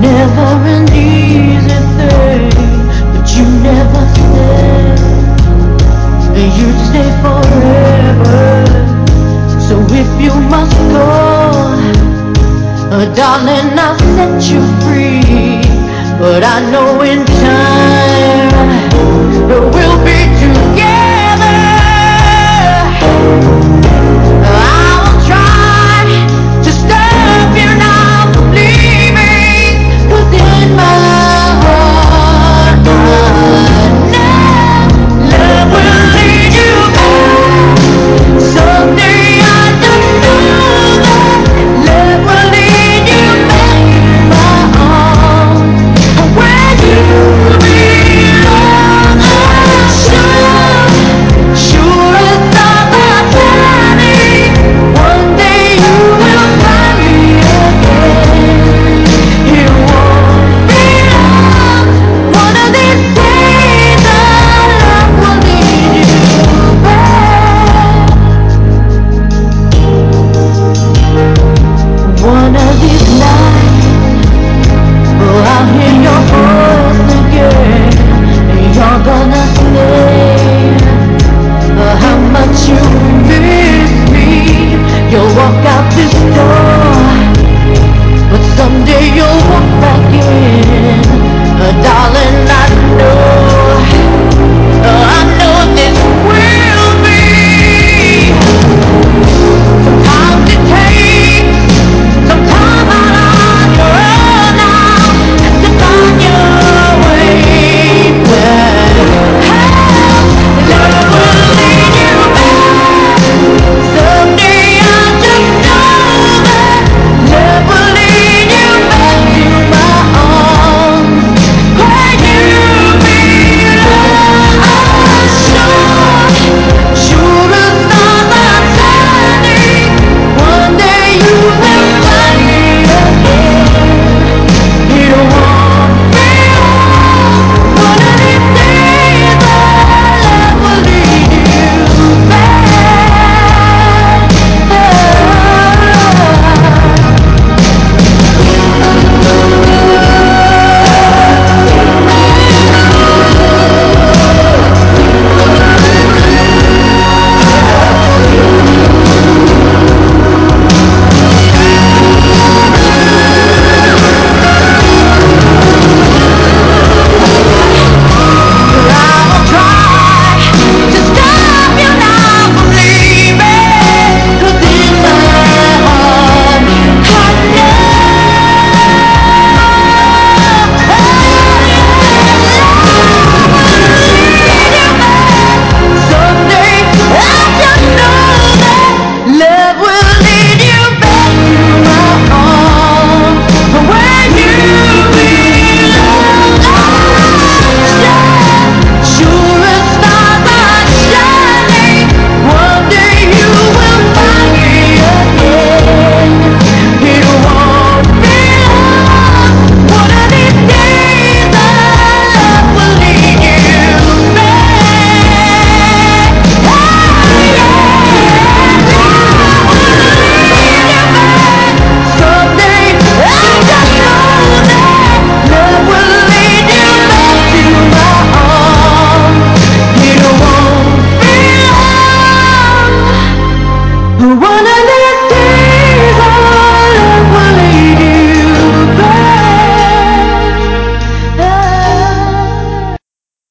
never an easy thing, but you never said you'd stay forever. So if you must go, uh, darling, I'll set you free. But I know in Someday you'll walk back in, darling. I